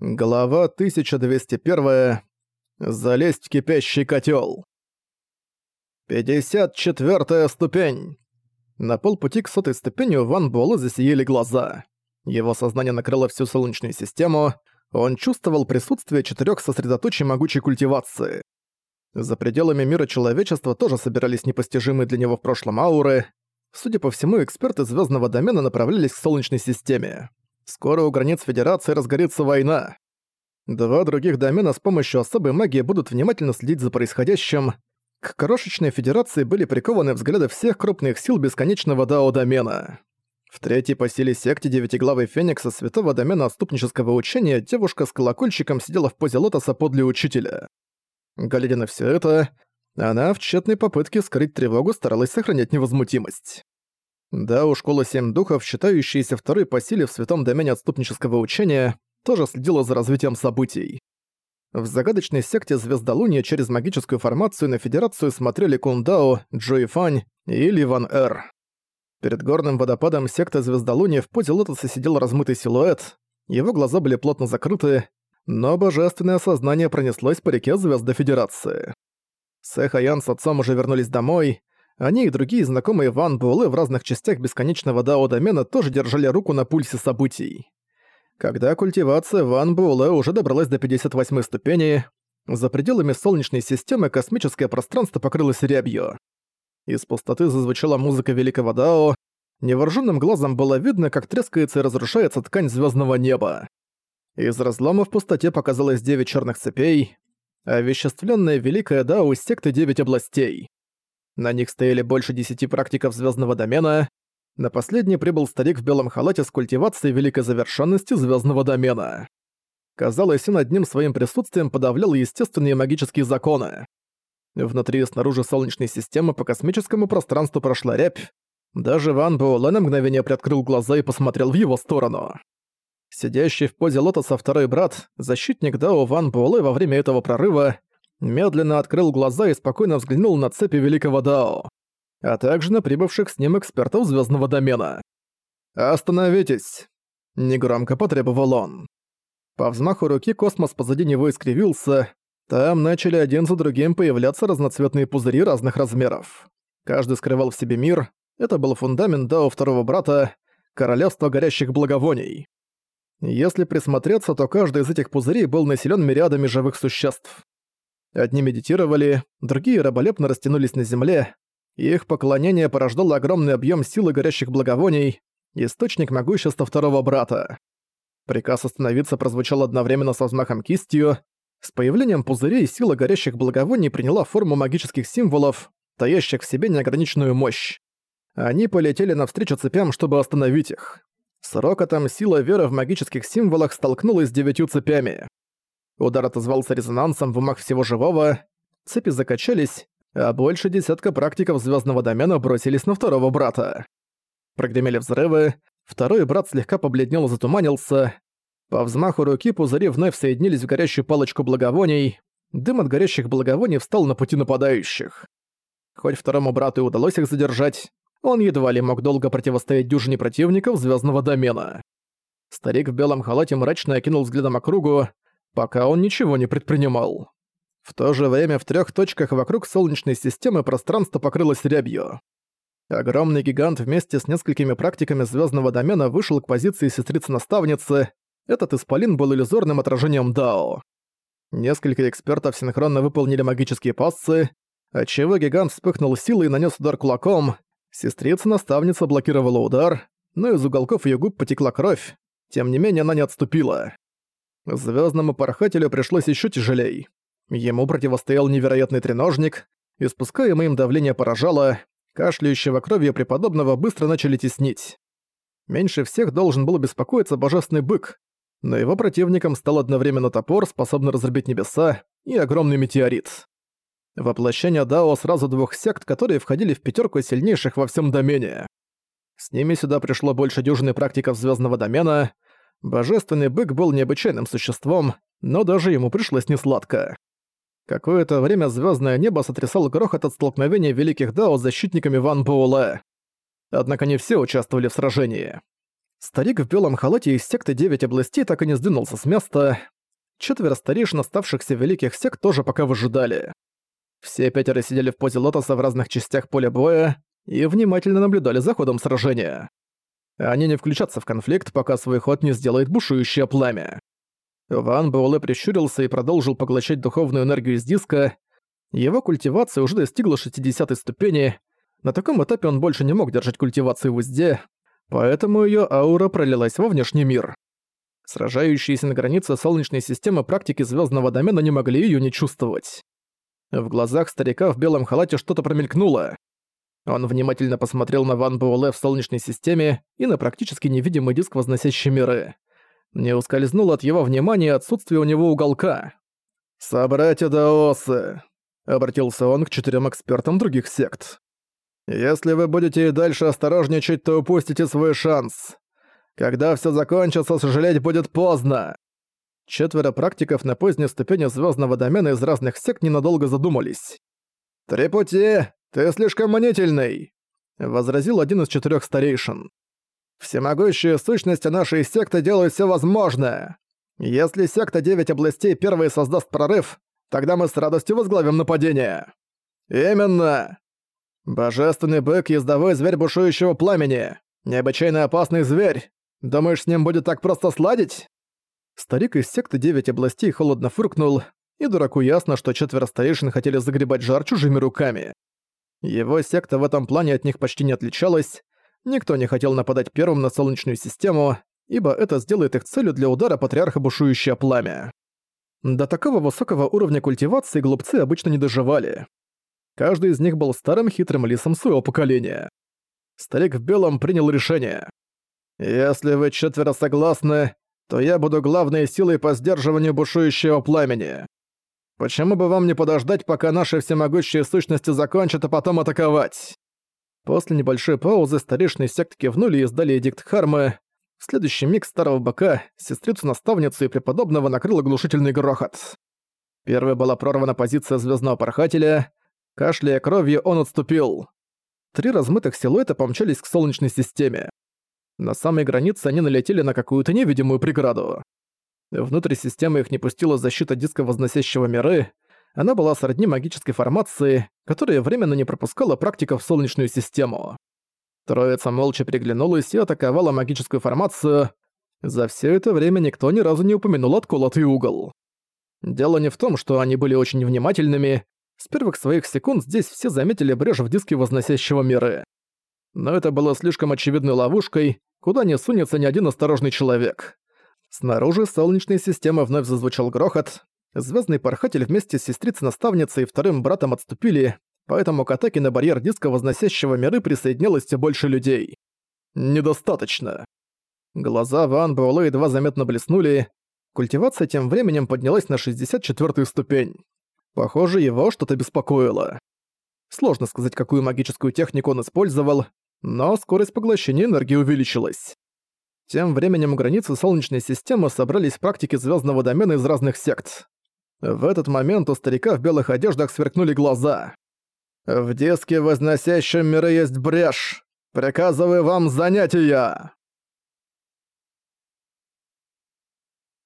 Глава 1201. Залезть в кипящий котел. 54 ступень. На полпути к сотой ступени у Ван Буэлэ засияли глаза. Его сознание накрыло всю Солнечную систему, он чувствовал присутствие четырех сосредоточий могучей культивации. За пределами мира человечества тоже собирались непостижимые для него в прошлом ауры. Судя по всему, эксперты звездного домена направлялись к Солнечной системе. Скоро у границ Федерации разгорится война. Два других домена с помощью особой магии будут внимательно следить за происходящим. К крошечной Федерации были прикованы взгляды всех крупных сил бесконечного Дао-домена. В третьей по силе секте Девятиглавой Феникса Святого Домена Отступнического Учения девушка с колокольчиком сидела в позе лотоса подле учителя. Глядя на всё это, она в тщетной попытке скрыть тревогу старалась сохранять невозмутимость. Да, у школы Семь Духов, считающаяся второй по силе в святом домене отступнического учения, тоже следила за развитием событий. В загадочной секте Звездолуния через магическую формацию на Федерацию смотрели Кундао, Джои Фань и Ливан Эр. Перед горным водопадом секты Звездолуния в позе лотоса сидел размытый силуэт, его глаза были плотно закрыты, но божественное сознание пронеслось по реке Звезды Федерации. Сэх Аян с отцом уже вернулись домой, они и другие знакомые Ван Буэлэ в разных частях бесконечного Дао-домена тоже держали руку на пульсе событий. Когда культивация Ван Буэлэ уже добралась до 58 ступени, за пределами Солнечной системы космическое пространство покрылось рябью. Из пустоты зазвучала музыка Великого Дао, невооруженным глазом было видно, как трескается и разрушается ткань звездного неба. Из разлома в пустоте показалось девять черных цепей, овеществленная Великая Дао из секты Девять областей. На них стояли больше десяти практиков звездного домена. На последний прибыл старик в белом халате с культивацией великой завершенности звездного домена. Казалось, он одним своим присутствием подавлял естественные магические законы. Внутри и снаружи Солнечной системы по космическому пространству прошла рябь. Даже Ван Буэлэ на мгновение приоткрыл глаза и посмотрел в его сторону. Сидящий в позе лотоса второй брат, защитник Дао Ван Буэлэ во время этого прорыва, медленно открыл глаза и спокойно взглянул на цепи Великого Дао, а также на прибывших с ним экспертов звездного домена. «Остановитесь!» – негромко потребовал он. По взмаху руки космос позади него искривился, там начали один за другим появляться разноцветные пузыри разных размеров. Каждый скрывал в себе мир, это был фундамент Дао второго брата, королевство горящих благовоний. Если присмотреться, то каждый из этих пузырей был населен мириадами живых существ. Одни медитировали, другие раболепно растянулись на земле, их поклонение порождало огромный объем силы горящих благовоний, источник могущества второго брата. Приказ остановиться прозвучал одновременно со взмахом кистью. С появлением пузырей сила горящих благовоний приняла форму магических символов, таящих в себе неограниченную мощь. Они полетели навстречу цепям, чтобы остановить их. С рокотом сила веры в магических символах столкнулась с девятью цепями. Удар отозвался резонансом в умах всего живого, цепи закачались, а больше десятка практиков звездного домена бросились на второго брата. Прогремели взрывы, второй брат слегка побледнел и затуманился. По взмаху руки пузыри вновь соединились в горящую палочку благовоний, дым от горящих благовоний встал на пути нападающих. Хоть второму брату и удалось их задержать, он едва ли мог долго противостоять дюжине противников звездного домена. Старик в белом халате мрачно окинул взглядом округу, пока он ничего не предпринимал. В то же время в трех точках вокруг Солнечной системы пространство покрылось рябью. Огромный гигант вместе с несколькими практиками звездного домена вышел к позиции сестрицы-наставницы. Этот исполин был иллюзорным отражением Дао. Несколько экспертов синхронно выполнили магические пассы, отчего гигант вспыхнул силой и нанес удар кулаком. Сестрица-наставница блокировала удар, но из уголков ее губ потекла кровь. Тем не менее, она не отступила. Звездному порхателю пришлось еще тяжелей. Ему противостоял невероятный треножник, испускаемое им давление поражало, кашляющего кровью преподобного быстро начали теснить. Меньше всех должен был беспокоиться божественный бык, но его противником стал одновременно топор, способный разрубить небеса, и огромный метеорит. Воплощение Дао сразу двух сект, которые входили в пятерку сильнейших во всем домене. С ними сюда пришло больше дюжины практиков звездного домена — Божественный бык был необычайным существом, но даже ему пришлось несладко. Какое-то время звездное небо сотрясал грохот от столкновения великих дао с защитниками Ван Буэлэ. Однако не все участвовали в сражении. Старик в белом халате из секты Девять областей так и не сдвинулся с места. Четверо старейшин оставшихся великих сект тоже пока выжидали. Все пятеро сидели в позе лотоса в разных частях поля боя и внимательно наблюдали за ходом сражения. Они не включатся в конфликт, пока свой ход не сделает бушующее пламя. Ван Буэлэ прищурился и продолжил поглощать духовную энергию из диска. Его культивация уже достигла 60 ступени. На таком этапе он больше не мог держать культивацию в узде, поэтому ее аура пролилась во внешний мир. Сражающиеся на границе Солнечной системы практики звездного домена не могли ее не чувствовать. В глазах старика в белом халате что-то промелькнуло. Он внимательно посмотрел на Ван Буэлэ в Солнечной системе и на практически невидимый диск, возносящий миры. Не ускользнуло от его внимания отсутствие у него уголка. «Собратья Даосы», — обратился он к четырем экспертам других сект. «Если вы будете и дальше осторожничать, то упустите свой шанс. Когда все закончится, сожалеть будет поздно». Четверо практиков на поздней ступени звездного домена из разных сект ненадолго задумались. «Три пути! Ты слишком манительный!» — возразил один из четырех старейшин. Всемогущие сущности нашей секты делают все возможное. Если секта Девять областей первой создаст прорыв, тогда мы с радостью возглавим нападение. Именно. Божественный бык — ездовой зверь бушующего пламени. Необычайно опасный зверь. Думаешь, с ним будет так просто сладить? Старик из секты Девять областей холодно фыркнул, и дураку ясно, что четверо старейшин хотели загребать жар чужими руками. Его секта в этом плане от них почти не отличалась, Никто не хотел нападать первым на Солнечную систему, ибо это сделает их целью для удара патриарха бушующее пламя. До такого высокого уровня культивации глупцы обычно не доживали. Каждый из них был старым хитрым лисом своего поколения. Старик в белом принял решение. «Если вы четверо согласны, то я буду главной силой по сдерживанию бушующего пламени. Почему бы вам не подождать, пока наши всемогущие сущности закончат, а потом атаковать?» После небольшой паузы старейшины сект кивнули и издали эдикт Хармы. В следующий миг старого бока, сестрицу-наставницу и преподобного накрыл оглушительный грохот. Первой была прорвана позиция звездного порхателя. Кашляя кровью, он отступил. Три размытых силуэта помчались к Солнечной системе. На самой границе они налетели на какую-то невидимую преграду. Внутрь системы их не пустила защита диска возносящего миры, она была сродни магической формации, которая временно не пропускала практиков в Солнечную систему. Троица молча переглянулась и атаковала магическую формацию. За все это время никто ни разу не упомянул отколотый угол. Дело не в том, что они были очень внимательными. С первых своих секунд здесь все заметили брешь в диске возносящего миры. Но это было слишком очевидной ловушкой, куда не сунется ни один осторожный человек. Снаружи Солнечной системы вновь зазвучал грохот, Звездный порхатель вместе с сестрицей-наставницей и вторым братом отступили, поэтому к атаке на барьер диска возносящего миры присоединялось все больше людей. Недостаточно. Глаза Ван Буэлэ едва заметно блеснули. Культивация тем временем поднялась на 64-ю ступень. Похоже, его что-то беспокоило. Сложно сказать, какую магическую технику он использовал, но скорость поглощения энергии увеличилась. Тем временем у границы Солнечной системы собрались практики звездного домена из разных сект. В этот момент у старика в белых одеждах сверкнули глаза. «В диске, возносящем миры, есть брешь. Приказываю вам занять её!»